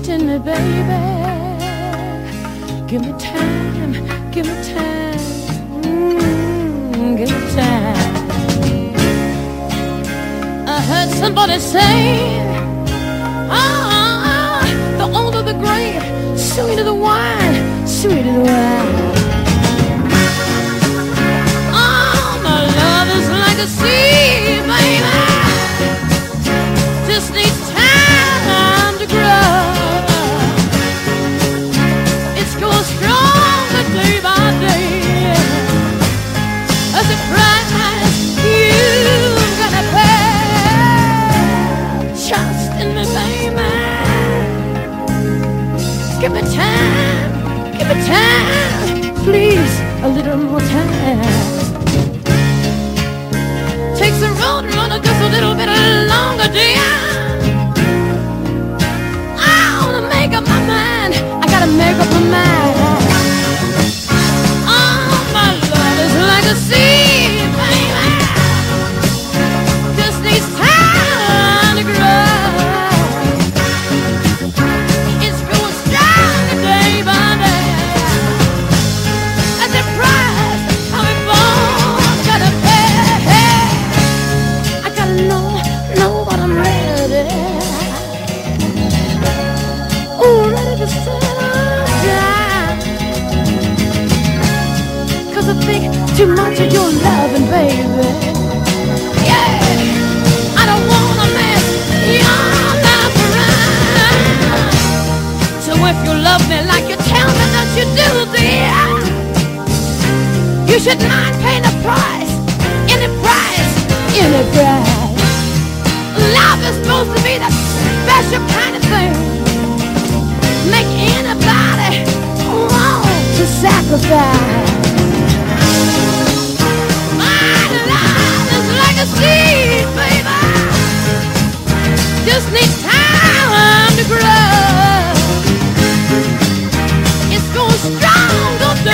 Trust in me, baby. Give me time, give me time, mm, give me time. I heard somebody say, ah, the older the grape, sweeter the wine, sweeter the wine. Give me time, give me time, please, a little more time. Take the road runner just a little bit longer, dear. I wanna make up my mind. I gotta make up my mind. Oh, my love is like a sea. sick, too much of your loving, baby. Yeah, I don't wanna mess your life around. So if you love me like you tell me that you do, dear, you should not pay the price, any price, any price. Love is supposed to be the special kind of thing. Make